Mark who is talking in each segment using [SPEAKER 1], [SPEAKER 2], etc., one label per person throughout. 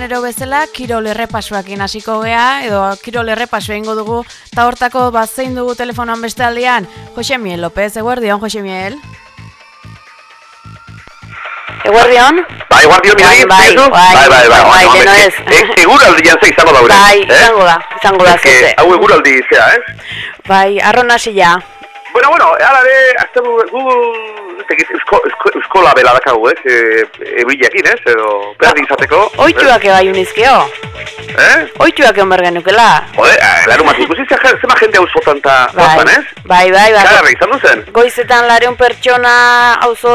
[SPEAKER 1] astelenero bezala kirol errepasuakin hasiko gea edo kirol errepasu eingo dugu ta hortako bat zein dugu telefonoan bestaldean Jose Miel López Eguardion Jose Miel Eguardion
[SPEAKER 2] Bai, Eguardion
[SPEAKER 1] Bai, bai, bai,
[SPEAKER 2] bai, bai, bai,
[SPEAKER 1] bai,
[SPEAKER 2] bai,
[SPEAKER 1] deno
[SPEAKER 2] bai,
[SPEAKER 1] ez.
[SPEAKER 2] eh, eguraldi jantza izango daure.
[SPEAKER 1] Bai,
[SPEAKER 2] eh?
[SPEAKER 1] izango da, izango da zute
[SPEAKER 2] Hau eguraldi zea, eh?
[SPEAKER 1] Bai, arron hasi ja
[SPEAKER 2] Bueno, bueno, ala de, azte gu, gu, ez dakit, eusko, eusko, eusko labela dakagu, ez? E, ebrilekin, ez? Edo, berdi izateko.
[SPEAKER 1] Oituak ebai unizkeo
[SPEAKER 2] Eh?
[SPEAKER 1] Oituak egon bergenukela
[SPEAKER 2] Jode, eh, laro mat, ikusi zea, zema jende hau zotan ta,
[SPEAKER 1] Bai,
[SPEAKER 2] zozan, ez?
[SPEAKER 1] bai, bai, bai
[SPEAKER 2] Kagarra izan duzen.
[SPEAKER 1] Goizetan lareun pertsona auzo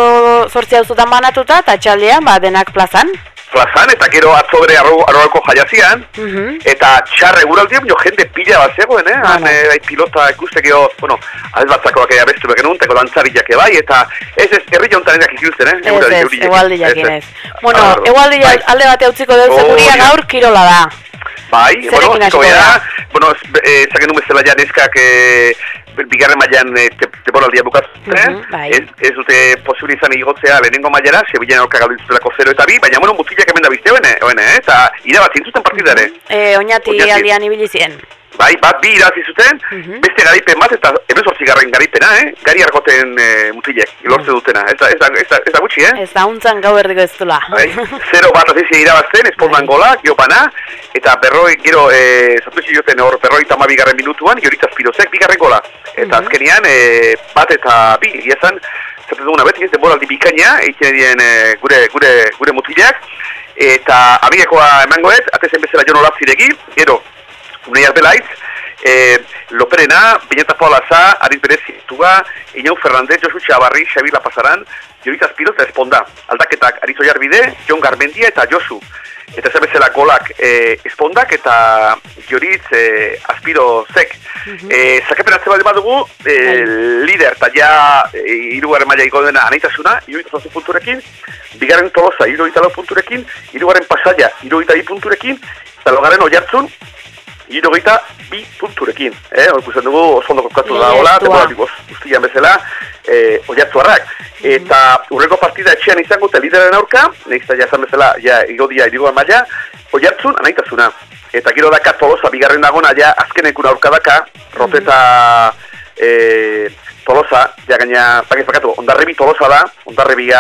[SPEAKER 1] zortzi auzotan banatuta eta txaldean ba denak plazan.
[SPEAKER 2] Plazan, eta gero atzo bere arro, arroako jaiazian,
[SPEAKER 1] Mhm.
[SPEAKER 2] eta txarre eguraldian, jo jende pila bat zegoen, eh?
[SPEAKER 1] Bueno.
[SPEAKER 2] Han, eh, bai, pilota ikustekio, bueno, alde batzakoak ega bestu beken unteko dantzariak bai, eta ez ez, herri jontan enak ikusten, eh?
[SPEAKER 1] Ez ez,
[SPEAKER 2] euriekin.
[SPEAKER 1] egualdi jakin ez. Bueno,
[SPEAKER 2] Ah,
[SPEAKER 1] egualdi
[SPEAKER 2] bai.
[SPEAKER 1] alde bate utziko dut
[SPEAKER 2] Oh,
[SPEAKER 1] guria
[SPEAKER 2] ja.
[SPEAKER 1] gaur kirola da.
[SPEAKER 2] Bai, bueno, ziko
[SPEAKER 1] gara,
[SPEAKER 2] bueno, ez- eh, bezala ja neskak eh, bigarren mailan eh, te, temporaldia bukatzen,
[SPEAKER 1] Mhm, bai.
[SPEAKER 2] ez, ez dute posible izan igotzea lehenengo mailara, Sevillan aurka galdu dituztelako 0 eta 2, baina bueno, mutilak hemen da bizte hoene, hoene, eh, eta irabazi zuten partidare.
[SPEAKER 1] E, oñati
[SPEAKER 2] Oñati.
[SPEAKER 1] aldian ibili ziren.
[SPEAKER 2] Bai, bat bi irabazi zuten,
[SPEAKER 1] Mhm.
[SPEAKER 2] beste garaipen bat eta emezortzi garren garaipena, eh? Gari argoten eh, mutilek, lortze dutena, ez da, ez da, ez da, ez da gutxi, eh?
[SPEAKER 1] Ez da untzan gau erdiko ez dula.
[SPEAKER 2] Bai, zero bat azizia irabazten, espondan
[SPEAKER 1] Bai.
[SPEAKER 2] gola, giopana, eta berroi, gero, e, zatu joten hor, berroi eta bigarren minutuan, joritaz pirozek, bigarren gola. Eta
[SPEAKER 1] Mhm.
[SPEAKER 2] azkenian, e, bat eta bi, iazan, zatu duguna beti, ez denboraldi bikaina, egiten dien e, gure, gure, gure mutilak, eta abigekoa emangoet, atezen bezala jon olaziregi, gero, unei arbelaitz, e, Loperena, Beñeta Paulaza, Ariz Berezi Tuga, Iñau Fernandez, Josu Txabarri, Xabi La Pasaran, Joritaz Piroz eta Esponda. Aldaketak Ariz Oiarbide, Jon Garmendia eta Josu. Eta zer bezala golak e, Espondak eta Joritz e, Aspiro Zek. e, Zakepen atze bat badugu, e, lider eta ja e, irugarren maila iko dena anaitasuna, iruita punturekin, bigarren tolosa, iruita punturekin, irugarren pasaia, iruita punturekin, eta logaren oiartzun, Irogeita bi punturekin, eh? Hor ikusten dugu oso ondo kokatu da hola, temporaltik guztian bezala, eh, oiatzuarrak. Eta urreko partida etxean izango eta lideren aurka, nahizta ja esan bezala, ja igodia irigoan maila, oiatzun anaitasuna. Eta gero daka tolosa bigarren dagona, ja azkenekun aurka daka, roteta eh, tolosa, ja gaina, pakiz pakatu, ondarrebi tolosa da, ondarrebia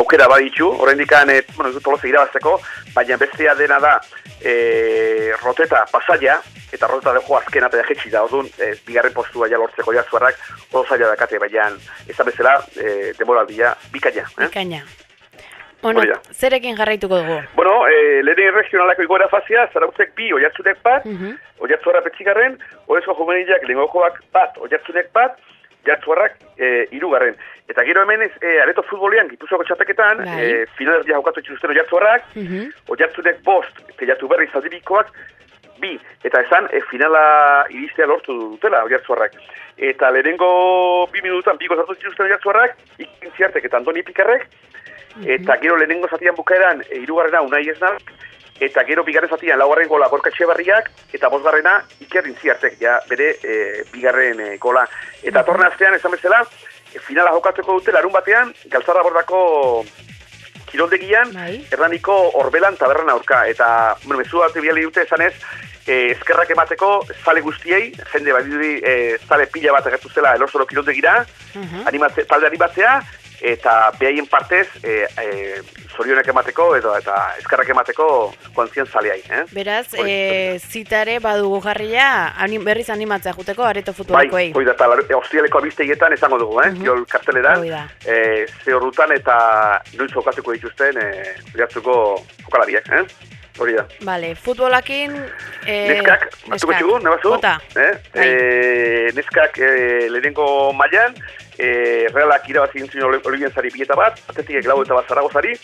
[SPEAKER 2] aukera baditu, horrendikan, eh, bueno, ez tolosa irabazteko, baina bestea dena da, e, roteta pasaia, eta roteta dejo azkena eta jetxi da, orduan, e, bigarren postua ja lortzeko jartzuarrak, oso zaila dakate, baina ez da bezala, e, demoraldia bikaina. Eh?
[SPEAKER 1] Ikaina. Bueno, zerekin jarraituko dugu?
[SPEAKER 2] Bueno, e, lehen regionalako igoera fazia, zarautzek bi, oiatzunek bat,
[SPEAKER 1] Mhm.
[SPEAKER 2] oiatzuarra petxigarren, horrezko juvenilak lehengokoak bat, oiatzunek bat, jartzuarrak e, irugarren. Eta gero hemen ez, e, areto futbolean, gipuzoko txapeketan,
[SPEAKER 1] Bai.
[SPEAKER 2] e, finalaz ja haukatu itxuzten oiatzuarrak,
[SPEAKER 1] Mhm.
[SPEAKER 2] Oiartzunek bost, teiatu berri zaldibikoak, bi. Eta esan, e, finala iristea lortu dutela oiartzuarrak. Eta lehenengo bi minututan biko zartu zituzten oiartzuarrak, ikin ziartek eta Andoni Pikarrek, eta gero lehenengo zatian bukaeran, e, irugarrena unai esnak, eta gero bigarren zatian laugarren gola gorka barriak, eta bosgarrena ikerrin ziartek, ja bere e, bigarren e, gola. Eta torna astean, esan bezala, e, finala jokatuko dute larun batean, galtzarra bordako kiroldegian,
[SPEAKER 1] Bai.
[SPEAKER 2] Erraniko orbelan tabernan aurka, eta, bueno, mezu bat biali dute esanez, e, eskerrak emateko zale guztiei, jende badiduri e, zale pila bat agertu zela elorzoro kiroldegira,
[SPEAKER 1] Mhm.
[SPEAKER 2] animatze, talde animatzea, eta behaien partez e, e, zorionek emateko edo eta eskerrak emateko kontzian zaleai, eh?
[SPEAKER 1] Beraz,
[SPEAKER 2] Hori,
[SPEAKER 1] e, zitare badugu jarria, anim, berriz animatzea juteko areto
[SPEAKER 2] Bai,
[SPEAKER 1] futbolekoei.
[SPEAKER 2] hoi da, eta lar- e, ostialeko abisteietan esango dugu, eh?
[SPEAKER 1] Mhm.
[SPEAKER 2] Kiol karteleran,
[SPEAKER 1] Hoi da.
[SPEAKER 2] e, ze horrutan eta noiz jokatuko dituzten e, jartzuko jokalariak, eh? Hori da.
[SPEAKER 1] Vale, futbolakin... E,
[SPEAKER 2] Neskak, batuko txugu, nebazu?
[SPEAKER 1] Bota.
[SPEAKER 2] Eh?
[SPEAKER 1] Bai.
[SPEAKER 2] Eh, neskak eh, lehenengo mailan, eh, realak irabazi gintzun Olivian zari bieta bat, atetik lau eta bat zaragozari,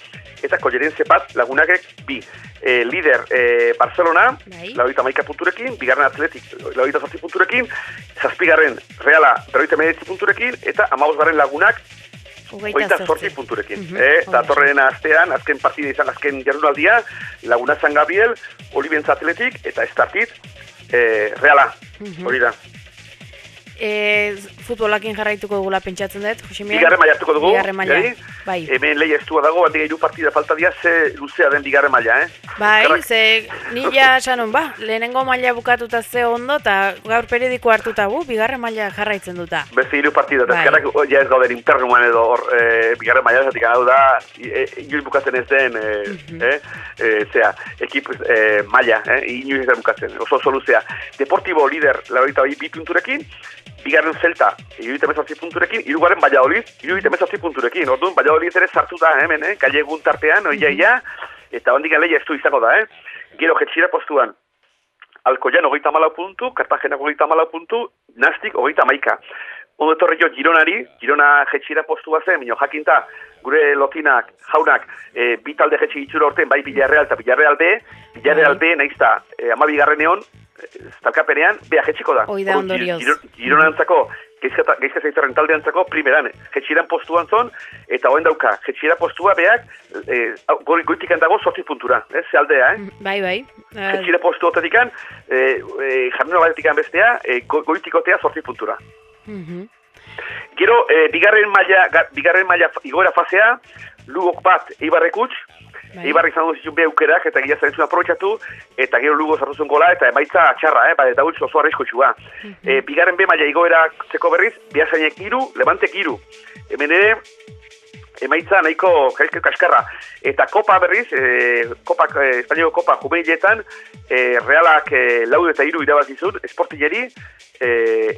[SPEAKER 2] eta kollerenze bat lagunakek bi. Eh, lider eh, Barcelona,
[SPEAKER 1] Bai.
[SPEAKER 2] lauita maika punturekin, bigarren atletik lauita zazpi punturekin, zazpigarren reala berroita punturekin, eta amabosgarren lagunak
[SPEAKER 1] Hogeita zortzi.
[SPEAKER 2] zortzi punturekin.
[SPEAKER 1] Mhm,
[SPEAKER 2] eh, eta
[SPEAKER 1] hori da.
[SPEAKER 2] torren astean, azken partida izan, azken jardunaldia, Laguna San Gabriel, Olibentza Atletik, eta Estartit, eh, Reala.
[SPEAKER 1] Mhm.
[SPEAKER 2] Hori da.
[SPEAKER 1] E, futbolakin jarraituko dugula pentsatzen dut, Jose Miel?
[SPEAKER 2] Bigarren maila hartuko dugu.
[SPEAKER 1] Bigarren maila. Bai.
[SPEAKER 2] Hemen lehi estua dago, handik hiru partida falta dia, ze luzea den bigarren maila, eh?
[SPEAKER 1] Bai,
[SPEAKER 2] Eskerrak-
[SPEAKER 1] ze nila esanon, ba, lehenengo maila bukatuta ze ondo, eta gaur periodiko hartuta gu, bigarren maila jarraitzen duta.
[SPEAKER 2] Beste hiru partida, eta
[SPEAKER 1] Bai.
[SPEAKER 2] ezkerrak oh, ja ez gauden internuan edo hor, e, bigarren maila esatik hau da, e, inoiz bukatzen ez den, e,
[SPEAKER 1] Mhm.
[SPEAKER 2] eh, e, zea, ekip e, maila, eh, inoiz ez den bukatzen, oso oso luzea. Deportibo lider, laurita bi punturekin, bigarren zelta, iruita mezazzi punturekin, irugarren Valladolid, iruita mezazzi punturekin. Orduan, Valladolid ere sartu da hemen, eh? Galegun tartean, oia, ia, eta hondik leia ez du izango da, eh? Gero jetxira postuan, Alkoian hogeita malau puntu, Kartagenak hogeita malau puntu, Nastik hogeita maika. Ondo etorri jo Gironari, Girona jetxira postua zen, minio jakinta, gure lotinak, jaunak, e, bi talde jetxi itxura orten, bai Villarreal eta Villarreal B, Villarreal B, nahizta, e, amabigarren egon, zalkapenean, bea jetxiko da.
[SPEAKER 1] Hoi da
[SPEAKER 2] Orduan,
[SPEAKER 1] ondorioz.
[SPEAKER 2] Giro- Gironantzako, geizketa geizka zeitzaren taldeantzako primeran, jetxiran postuan zon, eta hoen dauka, jetxira postua beak, e, goi, goitikan dago sortzi puntura, ez, ze aldea, eh?
[SPEAKER 1] Bai, bai. Eh,
[SPEAKER 2] Jetxire postu otetikan, e, e, jarnero batetikan bestea, e, go, goitikotea sortzi puntura.
[SPEAKER 1] mhm.
[SPEAKER 2] Gero, e, bigarren maila, ga- bigarren maila igoera fasea, lugok bat Eibarrek utx,
[SPEAKER 1] Bai.
[SPEAKER 2] Eibarri izan dut zituen aukerak eta gila zarentzun aprobetsatu, eta gero lugo sartu zuen gola, eta emaitza txarra, eh, ba, eta utx oso arriskotxua. e, bigarren be maila igoera txeko berriz, biazainek iru, levantek iru. Hemen ere, emaitza nahiko kaizke kaskarra. Eta kopa berriz, e, kopa, e, Espainiako kopa jumeiletan, e, realak e, lau eta iru irabazizun, esportilleri, e,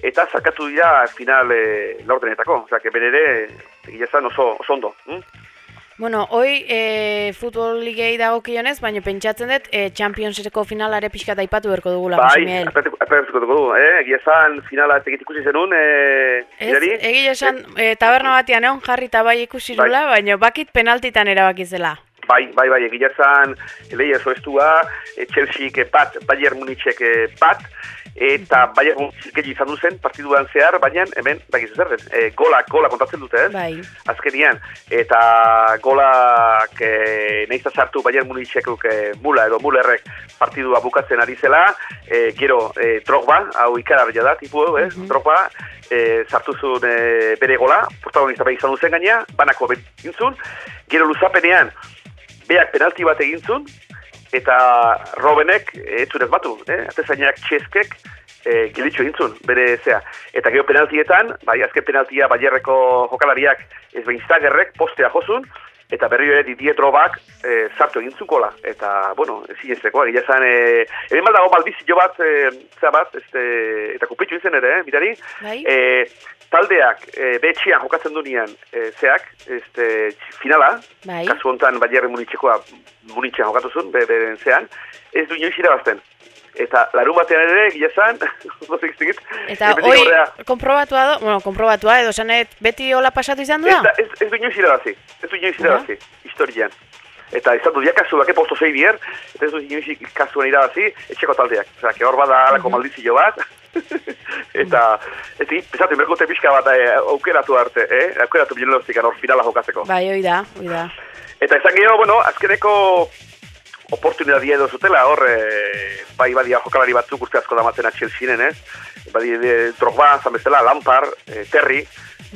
[SPEAKER 2] eta zarkatu dira final e, laurdenetako. Osea, que benere, egia esan oso, oso ondo. Hm?
[SPEAKER 1] Bueno, hoi e, futbol ligei dagokionez, baina pentsatzen dut e, Championseko finalare pixka aipatu berko dugula, Jose
[SPEAKER 2] Bai,
[SPEAKER 1] Miguel.
[SPEAKER 2] apertuko dugu, eh? Egia esan finala ez ikusi zenun, eh,
[SPEAKER 1] Ez, egia esan, e, taberna batean egon jarri eta bai ikusi
[SPEAKER 2] Bai.
[SPEAKER 1] baina bakit penaltitan erabaki zela.
[SPEAKER 2] Bai, bai, bai, egia esan, lehi ez oestua, e, Chelsea bat, Bayern Munichek eh, bat, eta Bayern Munichek izan duzen partiduan zehar, baina hemen, bakizu zer den, e, gola, gola kontatzen dute, ez?
[SPEAKER 1] Bai.
[SPEAKER 2] Azkenian, eta golak e, nahizta sartu Bayern Munichekuk e, mula edo mulerrek partidua bukatzen ari zela, e, gero e, Drogba, hau ikararria da, tipu, hau, eh? Drogba, e, sartu zuen e, bere gola, protagonista bai izan duzen gaina, banako behintzun, gero luzapenean, beak penalti bat egin zuen, eta Robenek zuen ez batu, eh? atezainak txeskek e, gilitxo egin zuen, bere zea. Eta gero penaltietan, bai, azken penaltia Bayerreko jokalariak ez behin zagerrek postea jozun, eta berri ere Didier Drobak e, sartu egin zuen gola. Eta, bueno, ezin ezeko, egia zan, e, hemen baldago baldizio bat, e, bat, este, eta kupitxu izen ere, eh, mirari,
[SPEAKER 1] Bai.
[SPEAKER 2] e, taldeak e, betxian jokatzen dunean e, zeak, este, finala,
[SPEAKER 1] Bai.
[SPEAKER 2] kasu hontan Bayern Munitzekoa Munitzean jokatu zuen, be, beren zean, ez du inoiz irabazten. Eta larun batean ere, gila zan, zikit,
[SPEAKER 1] Eta hoi
[SPEAKER 2] aurrera,
[SPEAKER 1] konprobatua do, bueno, konprobatua edo sanet beti hola pasatu izan du da?
[SPEAKER 2] da, ez, ez du inoiz irabazi, ez du inoiz irabazi, historian. Eta izan du diakazu bake posto zei bier, eta ez du inoiz kasuan irabazi, etxeko taldeak. Osea, que hor bada alako maldizio bat, eta ez egin, pesatu, merkote pixka bat eh, aukeratu arte, eh? aukeratu bilen hor finala jokatzeko.
[SPEAKER 1] Bai, hoi da, hoi da.
[SPEAKER 2] Eta izan gehiago, bueno, azkeneko oportunidadi edo zutela, hor, e, bai badia jokalari batzuk urte asko damatzen Chelsea ez? Badi e, Drogba, zan bezala, Lampard, e, Terry,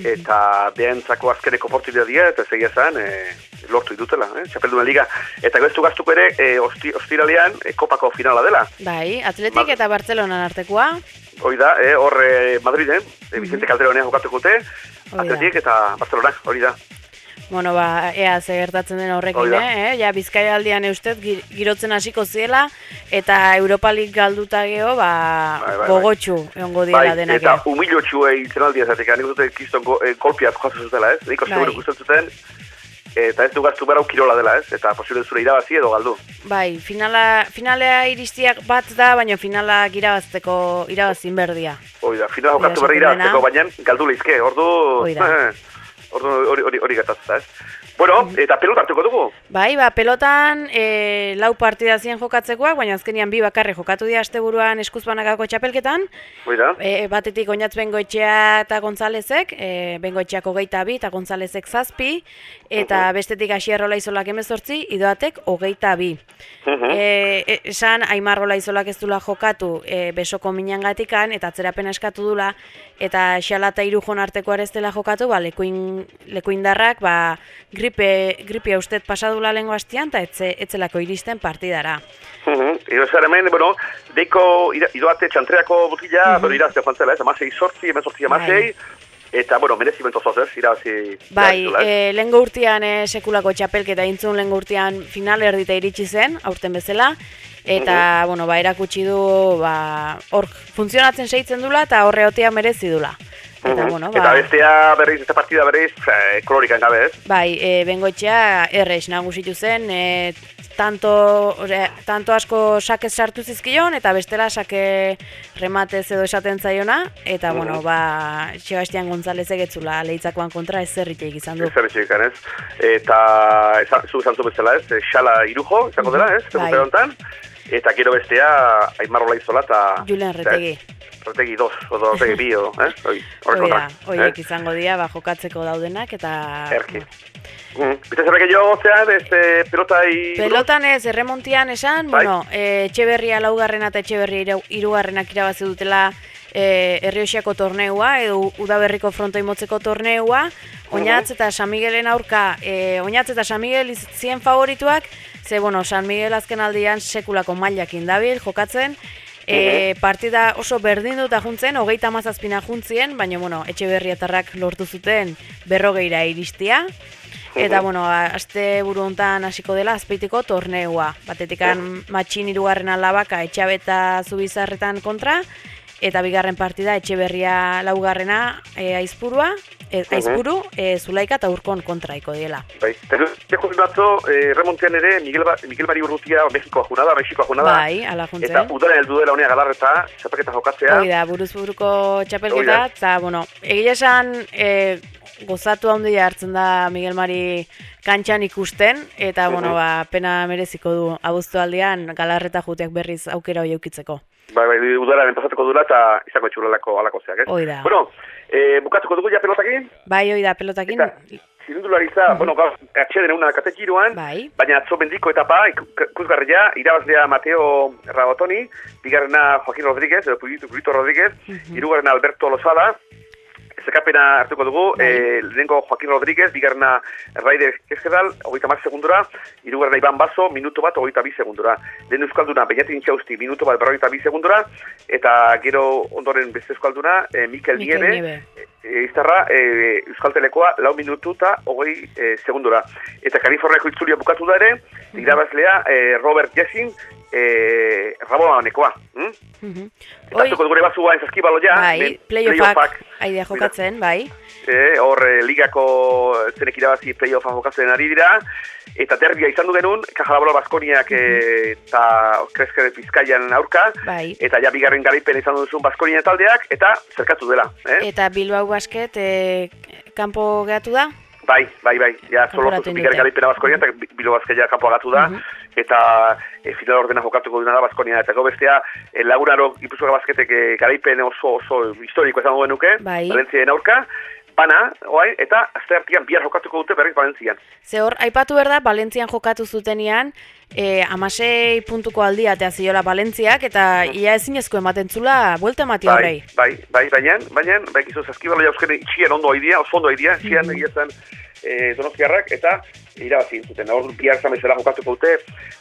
[SPEAKER 2] eta behentzako azkeneko oportunidadia, eta zegia zen, e, lortu ditutela, eh? Txapelduna Liga. Eta gaztu gaztuko ere, e, osti, ostiralean, e, kopako finala dela.
[SPEAKER 1] Bai, Atletik
[SPEAKER 2] Mal-
[SPEAKER 1] eta Bartzelonan artekoa.
[SPEAKER 2] Hoi da, e, hor Madriden, e, Vicente Calderonean jokatuko dute. Atletik eta Barcelona, hori da.
[SPEAKER 1] Bueno, ba, ea ze gertatzen den horrekin,
[SPEAKER 2] da.
[SPEAKER 1] eh? Ja, Bizkaia aldian eustet gi- girotzen hasiko ziela, eta Europa League galduta geho, ba,
[SPEAKER 2] Bai, bai, bai.
[SPEAKER 1] gogotxu egongo
[SPEAKER 2] Bai,
[SPEAKER 1] diela denak.
[SPEAKER 2] eta
[SPEAKER 1] eh.
[SPEAKER 2] humilotxu egiten aldia zatek, nik dute kiston go, e, kolpiak jokatzen zutela, ez? Nik
[SPEAKER 1] Bai.
[SPEAKER 2] seguro ikusten zuten, eta ez du gaztu berau kirola dela, ez? Eta posible zure irabazi edo galdu.
[SPEAKER 1] Bai, finala, finalea iristiak bat da, baina finalak irabazteko irabazin berdia.
[SPEAKER 2] Hoi da, final jokatu berri irabazteko, baina galdu leizke, ordu...
[SPEAKER 1] Hoi da.
[SPEAKER 2] ordu hori, hori, hori gertatzen da, ez? Bueno, eta pelota hartuko dugu.
[SPEAKER 1] Bai, ba, pelotan e, lau partida zien jokatzekoak, baina azkenian bi bakarri jokatu dira asteburuan eskuzbanakako txapelketan.
[SPEAKER 2] Hoi da.
[SPEAKER 1] E, batetik oinatz bengoetxea eta Gonzalezek, e, bengoetxeak hogeita bi eta Gonzalezek zazpi, eta bestetik asierrola izolak emezortzi, idoatek hogeita bi.
[SPEAKER 2] Mhm.
[SPEAKER 1] E, e, esan, Aimarrola izolak ez dula jokatu e, besoko minangatikan, eta atzerapena eskatu dula, eta xala eta irujon arteko ez dela jokatu, ba, lekuin, lekuindarrak, ba, gripe, gripia ustet pasadula lengua hastian, eta etze, etzelako iristen partidara.
[SPEAKER 2] Mhm. Edo zer hemen, bueno, deiko idoate txantreako botila,
[SPEAKER 1] Mhm.
[SPEAKER 2] pero irazte joan zela, ez, amasei sortzi, hemen sortzi amasei, eta, bueno, merezimento zoz, ez, irabazi.
[SPEAKER 1] Bai, e, lehengo urtean e, sekulako txapelketa intzun lehengo urtean final erdita iritsi zen, aurten bezala, eta, bueno, ba, erakutsi du, ba, hor, funtzionatzen seitzen dula, eta horre otea merezi dula. Eta, bueno,
[SPEAKER 2] Eta
[SPEAKER 1] ba,
[SPEAKER 2] bestea berriz, esta partida berriz, eh, kolorikan gabe, ez?
[SPEAKER 1] bai, e, bengoetxea errex nagusitu zen, e, tanto, ore, tanto asko sakez sartu zizkion, eta bestela sake rematez edo esaten zaiona, eta, bueno, ba, Sebastian González egetzula lehitzakoan kontra ez zerritek izan du.
[SPEAKER 2] Ez zer etxekan, ez? Eta, esan, zu esan zu bezala, ez? eh, Xala irujo, izango dela, ez?
[SPEAKER 1] Bai.
[SPEAKER 2] Eta gero bestea, Aimarrola izola, eta...
[SPEAKER 1] Julen Retegi.
[SPEAKER 2] Retegi dos, odo Retegi bi, edo, eh? Hoi, horrek
[SPEAKER 1] Hoi da,
[SPEAKER 2] kontra,
[SPEAKER 1] horiek
[SPEAKER 2] eh?
[SPEAKER 1] izango dira, ba, jokatzeko daudenak, eta...
[SPEAKER 2] Erki. Mm. Biste zerrek jo, zean, ez eh, pelota i...
[SPEAKER 1] Pelotan ez, erremontian esan,
[SPEAKER 2] Bai.
[SPEAKER 1] bueno, e, etxeberria laugarrena eta etxeberria iru- hirugarrenak irabazi dutela e, Errioxiako torneua, edo Udaberriko frontoi motzeko torneua, Oñatz eta San Miguelen aurka, e, Oñatz eta San Miguel zien favorituak, ze, bueno, San Miguel azken aldian sekulako mailakin dabil, jokatzen, E, partida oso berdinduta juntzen, hogeita mazazpina juntzien, baina, bueno, etxe berriatarrak lortu zuten berrogeira iristia. Eta, bueno, aste buru hontan hasiko dela azpeitiko torneua. Batetikan matxin irugarren alabaka etxabeta zubizarretan kontra, eta bigarren partida etxeberria laugarrena e, aizpurua, e, aizpuru, e, zulaika eta urkon kontraiko diela.
[SPEAKER 2] Bai, eta batzo, eh, remontean ere, Miguel, ba, Miguel Mari Urrutia Mexikoa juna da, Mexikoa juna da.
[SPEAKER 1] Bai, ala
[SPEAKER 2] Eta
[SPEAKER 1] juntzen.
[SPEAKER 2] udara heldu dela honea galarreta, txapaketa jokatzea.
[SPEAKER 1] Hoi da, buruz buruko txapelketa, eta, bueno, egia esan e, gozatu handia hartzen da Miguel Mari kantxan ikusten, eta, bueno, ba, pena mereziko du abuztu aldean galarreta juteak berriz aukera hoi eukitzeko.
[SPEAKER 2] Bai, bai, udara pasatuko dula eta izango etxulalako alako zeak, ez?
[SPEAKER 1] Hoi da.
[SPEAKER 2] Bueno, eh, bukatuko dugu ja pelotakin,
[SPEAKER 1] Bai, hoi da, pelotakin,
[SPEAKER 2] eta zirindularitza, bueno, gaur, atxeden una katetxiruan,
[SPEAKER 1] bai,
[SPEAKER 2] baina atzo bendiko etapa, ik- ikusgarria, irabazlea Mateo Rabotoni, bigarrena Joaquin Rodríguez, edo Purito, Purito Rodríguez, hirugarrena Alberto Lozada, Zekapena hartuko dugu,
[SPEAKER 1] Bai.
[SPEAKER 2] eh, lehenengo Joaquin Rodríguez, bigarrena Raider Kezkedal, hogeita mar segundura, hirugarrena Iban Baso, minuto bat, hogeita bi segundura. Lehen euskalduna, Beñatin Txausti, minuto bat, berrogeita bi segundura, eta gero ondoren beste euskalduna, eh, Mikel,
[SPEAKER 1] Mikel
[SPEAKER 2] Nieve,
[SPEAKER 1] Nieve.
[SPEAKER 2] e, iztarra, e, Euskal Telekoa, lau minutu eta hogei e, segundura. Eta Kaliforniako itzulia bukatu da ere, irabazlea e, Robert Jessin, e, Raboanekoa. Hm?
[SPEAKER 1] Mhm.
[SPEAKER 2] Eta
[SPEAKER 1] Hoi,
[SPEAKER 2] hartuko dugure bazua enzazkibaloia,
[SPEAKER 1] bai, playoffak aidea jokatzen, bai,
[SPEAKER 2] E, hor e, ligako zenek irabazi playoffa jokatzen ari dira, eta derbia izan du genuen, Kajalabolo Baskoniak e, eta Kreskere Pizkaian aurka,
[SPEAKER 1] bai.
[SPEAKER 2] eta ja bigarren garaipen izan duzun Baskonia taldeak, eta zerkatu dela. Eh?
[SPEAKER 1] Eta Bilbao Basket e, kanpo gehatu da?
[SPEAKER 2] Bai, bai, bai. Ja, solo
[SPEAKER 1] indute.
[SPEAKER 2] garaipena Baskonia eta Bilo Bazkaia kanpo agatu da.
[SPEAKER 1] Mhm.
[SPEAKER 2] Eta e, final ordena jokatuko duna da Baskonia. Eta bestea, e, lagunaro Gipuzkoa Basketek e, garaipen oso, oso historiko izango genuke.
[SPEAKER 1] Bai.
[SPEAKER 2] Valentzien aurka. Bana, oai, eta azte hartian bihar jokatuko dute berriz Valentzian.
[SPEAKER 1] Ze hor, aipatu behar da, Valentzian jokatu zutenean, e, amasei puntuko aldia eta ziola Valentziak, eta ia ezinezko ematen zula, buelta emati horrei.
[SPEAKER 2] bai, bai, baina, baina, bai, gizu zazkibalo jauzken itxien ondo aidia, oso ondo aidia, itxien egia zen e, donostiarrak, eta irabazi zuten. Hor bihar zamezela jokatuko dute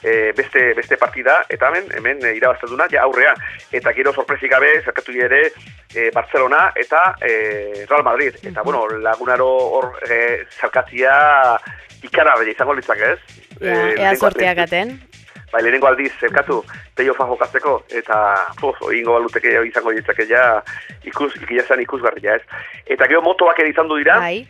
[SPEAKER 2] e, beste, beste partida, eta hemen, hemen e, irabazten duna, ja aurrea. Eta gero sorpresik gabe, zerkatu ere e, Barcelona eta e, Real Madrid. Eta, bueno, lagunaro hor e, zerkatzia ikarabela izango litzak ez?
[SPEAKER 1] Ja,
[SPEAKER 2] E,
[SPEAKER 1] ea sorteak aten.
[SPEAKER 2] Bai, lehenengo aldiz, zerkatu, playoffa jokatzeko, eta, poz, egingo baluteke izango ditzake ja, ikus, ikilazan ikusgarria, ez? Eta gero motoak ere izan du dira,
[SPEAKER 1] Bai,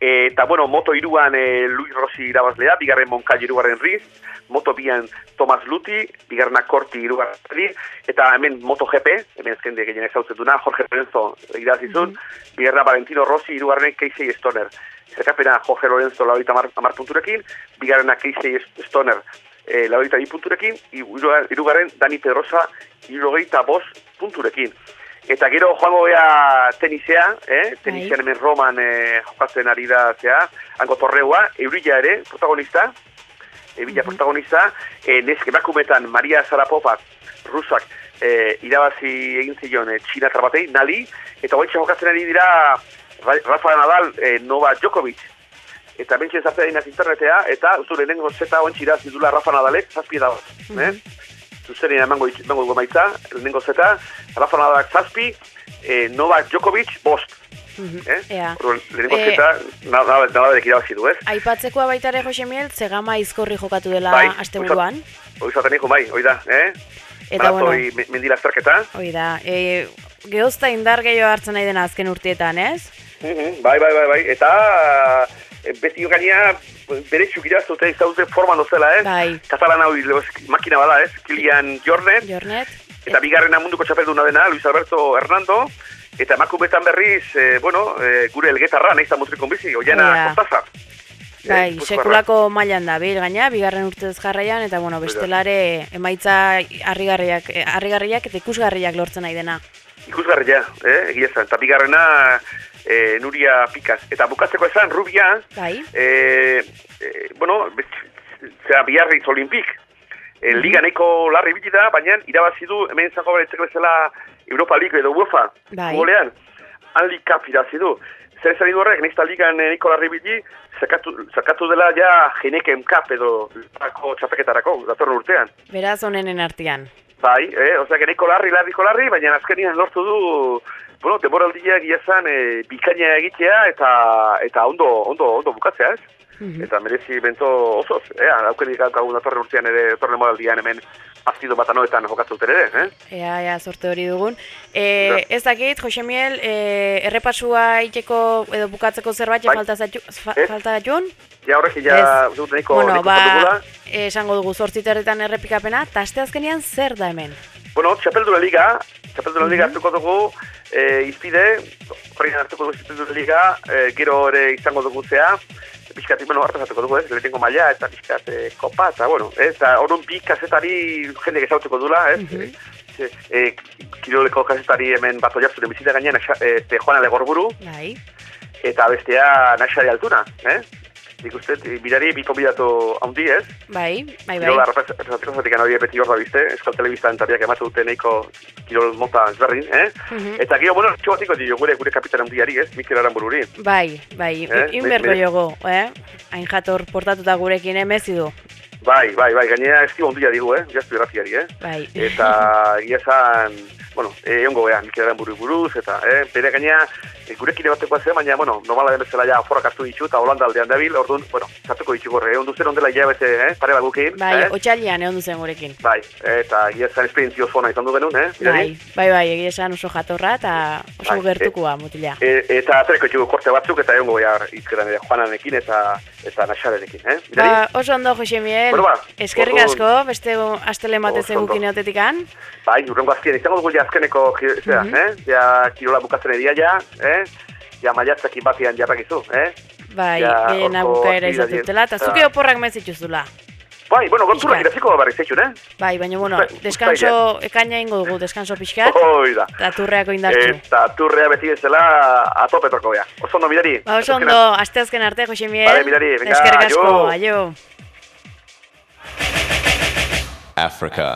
[SPEAKER 2] eta, bueno, moto iruan e, Luis Rossi irabazlea, bigarren Monkai irugarren Riz, moto bian Tomas Luti, bigarrena Korti irugarren Riz, eta hemen moto GP, hemen ezkende gehien ezautzen duna, Jorge Lorenzo irabazizun, bigarrena Valentino Rossi irugarren Casey Stoner. zerkapena Jorge Lorenzo laurogeita amar, amar punturekin, bigarrena Casey Stoner e, laurogeita bi punturekin, irugarren Dani Pedrosa irurogeita bost punturekin. Eta gero joango gea tenisea, eh? tenisean hemen Roman eh, jokatzen ari da zea, hango torreua, Eurilla ere, protagonista, Eurilla protagonista, eh, neske bakumetan Maria Zarapova, rusak, eh, irabazi egin zion eh, Txina trabatei, nali, eta hori jokatzen ari dira Rafa Nadal, eh, Nova Djokovic, eta bentzen zartea dinaz internetea, eta uste lehenengo zeta oen txira zidula Rafa Nadalek, zazpi da, eh? Zuzenean emango, emango gomaitza, lehenengo zeta, Rafa Nadalak zazpi, eh, Novak Djokovic bost.
[SPEAKER 1] Mhm.
[SPEAKER 2] Eh?
[SPEAKER 1] Ea.
[SPEAKER 2] Lehenengo
[SPEAKER 1] Eh,
[SPEAKER 2] zeta, irabazi du, ez?
[SPEAKER 1] Aipatzekoa baita ere Jose Miel, zegama izkorri jokatu dela
[SPEAKER 2] Bai,
[SPEAKER 1] asteburuan.
[SPEAKER 2] Hoi zaten niko, bai, hoi da, eh?
[SPEAKER 1] Eta bueno,
[SPEAKER 2] Maratoi mendila azterketa.
[SPEAKER 1] hoi da. E, gehozta indar gehiago hartzen nahi dena azken urtietan, ez?
[SPEAKER 2] Mhm, Bai, bai, bai, bai. Eta eh, beti gaina bere txukira zute izaute forman dozela, ez?
[SPEAKER 1] Bai.
[SPEAKER 2] Katalan hau makina bada, ez? Kilian Jornet.
[SPEAKER 1] Jornet?
[SPEAKER 2] Eta bigarrena munduko txapelduna dena, Luis Alberto Hernando. Eta emakumetan berriz, eh, bueno, eh, gure elgetarra, nahiz da mutrikon bizi, oiana
[SPEAKER 1] Oia.
[SPEAKER 2] Kortazar.
[SPEAKER 1] Bai,
[SPEAKER 2] Gipuzkoarra.
[SPEAKER 1] sekulako mailan da, bil gaina, bigarren urtez jarraian, eta bueno, bestelare emaitza harrigarriak, harrigarriak eta ikusgarriak lortzen nahi dena.
[SPEAKER 2] Ikusgarria, eh, egia esan. Eta bigarrena, eh, Nuria Pikaz. Eta bukatzeko esan, Rubia,
[SPEAKER 1] Bai,
[SPEAKER 2] eh, eh, bueno, zera biarritz olimpik. Eh, Liga nahiko larri biti da, baina irabazi du hemen zango beretzeko bezala Europa League edo UEFA
[SPEAKER 1] Bai.
[SPEAKER 2] golean. Unleague Cup irabazi du. Zer esan horrek, nahizta ligan nahiko larri biti, zakatu, zakatu dela ja Geneken Cup edo txapeketarako, datorren urtean.
[SPEAKER 1] beraz onenen artean.
[SPEAKER 2] Bai, eh, osea, nahiko larri, larri, larri, baina azkenian lortu du, bueno, temporaldia egia esan e, bikaina egitea eta eta ondo, ondo, ondo bukatzea, ez?
[SPEAKER 1] Mhm.
[SPEAKER 2] Eta merezi bento osoz, ea, aukerik gaukagun datorren urtean ere, datorren moraldian hemen partido bat anoetan jokatu duten ere, eh?
[SPEAKER 1] Ea, ea, sorte hori dugun. E, ez dakit, Jose Miel, e, errepasua iteko edo bukatzeko zerbait
[SPEAKER 2] Bai.
[SPEAKER 1] falta, zaitu, fa, falta jun?
[SPEAKER 2] Ja horrek ja, zut nahiko,
[SPEAKER 1] bueno,
[SPEAKER 2] nahiko
[SPEAKER 1] ba, esango dugu zortziterretan errepikapena, eta azkenean zer da hemen?
[SPEAKER 2] Bueno, txapeldura liga, txapeldura liga
[SPEAKER 1] Mhm.
[SPEAKER 2] hartuko dugu, e, izpide, horrein hartuko dugu txapeldura liga, e, gero ere izango dugu zea, pixkat, bueno, hartaz hartuko dugu, ez, lehenengo maila, eta pixkat, e, kopa, eta, bueno, ez, eta orduan bi kasetari jende ezautuko dula, ez,
[SPEAKER 1] Mhm.
[SPEAKER 2] e, e, kiroleko kasetari hemen bat oiartzen bizita gainean, e, e, Juana Legorburu,
[SPEAKER 1] Bai,
[SPEAKER 2] eta bestea Naxari Altuna, eh? Nik uste, birari bi konbidatu handi, ez?
[SPEAKER 1] bai, bai, bai.
[SPEAKER 2] Kirola representazio zatik hori beti hor da bizte, Euskal Telebistan tariak ematu dute nahiko kirol mota ezberdin, eh?
[SPEAKER 1] Mhm.
[SPEAKER 2] Eta gero, bueno, txobatiko dio gure gure kapitan handiari, ez? Mikel Aranbururi.
[SPEAKER 1] Bai, bai,
[SPEAKER 2] Eh,
[SPEAKER 1] inberko jogo, eh? Hain jator portatuta gurekin emezi du.
[SPEAKER 2] Bai, bai, bai, gainera eskibo handia digu, eh? Jaztu irratiari, eh?
[SPEAKER 1] Bai.
[SPEAKER 2] Eta egia esan, bueno, eh, egongo geha, Mikel Aranburu buruz, eta, eh, bere gainera, eh, gurekin ebatekoa zen, baina, bueno, normala den bezala ja forak hartu ditu, eta Holanda aldean dabil, orduan, bueno, sartuko ditu gorre, egon duzen ondela hilabete, eh? Pare bat gukin,
[SPEAKER 1] Bai,
[SPEAKER 2] eh?
[SPEAKER 1] otxalian egon duzen gurekin.
[SPEAKER 2] Bai, eta egia esan esperientzio oso ona izan du genuen, eh?
[SPEAKER 1] Bai, bai, bai, egia esan oso jatorra eta oso
[SPEAKER 2] Bai,
[SPEAKER 1] gertukoa, mutila.
[SPEAKER 2] E, eta atzereko ditugu korte batzuk eta egongo behar izkeran Juananekin eta eta Naxarenekin, eh? Mirari?
[SPEAKER 1] Ba, oso ondo, Jose Miel.
[SPEAKER 2] Bueno, ba,
[SPEAKER 1] Eskerrik asko, beste astele batez egukin eotetikan.
[SPEAKER 2] Bai, urrengo azkien, izango dugu ja azkeneko, zera,
[SPEAKER 1] Mhm.
[SPEAKER 2] eh? Ja, kirola bukatzen edia ja, eh? Ja, maiatzakin batian jarrakizu, eh?
[SPEAKER 1] Bai,
[SPEAKER 2] Ja, horko
[SPEAKER 1] bukaera
[SPEAKER 2] aktibitatien-
[SPEAKER 1] izatutela,
[SPEAKER 2] eta
[SPEAKER 1] zuke oporrak mezituzula.
[SPEAKER 2] Bai, bueno, gorturak
[SPEAKER 1] Pixkat.
[SPEAKER 2] iraziko barri zeitzun, eh?
[SPEAKER 1] Bai, baina bueno,
[SPEAKER 2] Uztai-
[SPEAKER 1] deskanso, ekaina ingo dugu, deskanso pixkat,
[SPEAKER 2] Hoi da.
[SPEAKER 1] eta turreako indartxu.
[SPEAKER 2] Eta turrea beti bezala atopetroko bea. Oso ondo, mirari.
[SPEAKER 1] Ba, oso ondo, asteazken arte, Jose Miel.
[SPEAKER 2] Vale, mirari, venga,
[SPEAKER 1] Eskerrik asko,
[SPEAKER 2] aio.
[SPEAKER 3] Africa.